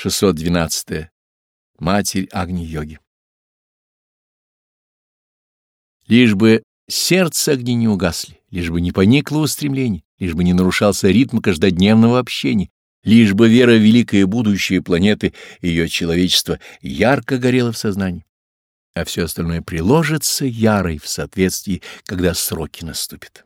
612. -е. Матерь Агни-йоги. Лишь бы сердце огни не угасли, лишь бы не поникло устремление, лишь бы не нарушался ритм каждодневного общения, лишь бы вера в великое будущее планеты и ее человечество ярко горела в сознании, а все остальное приложится ярой в соответствии, когда сроки наступят.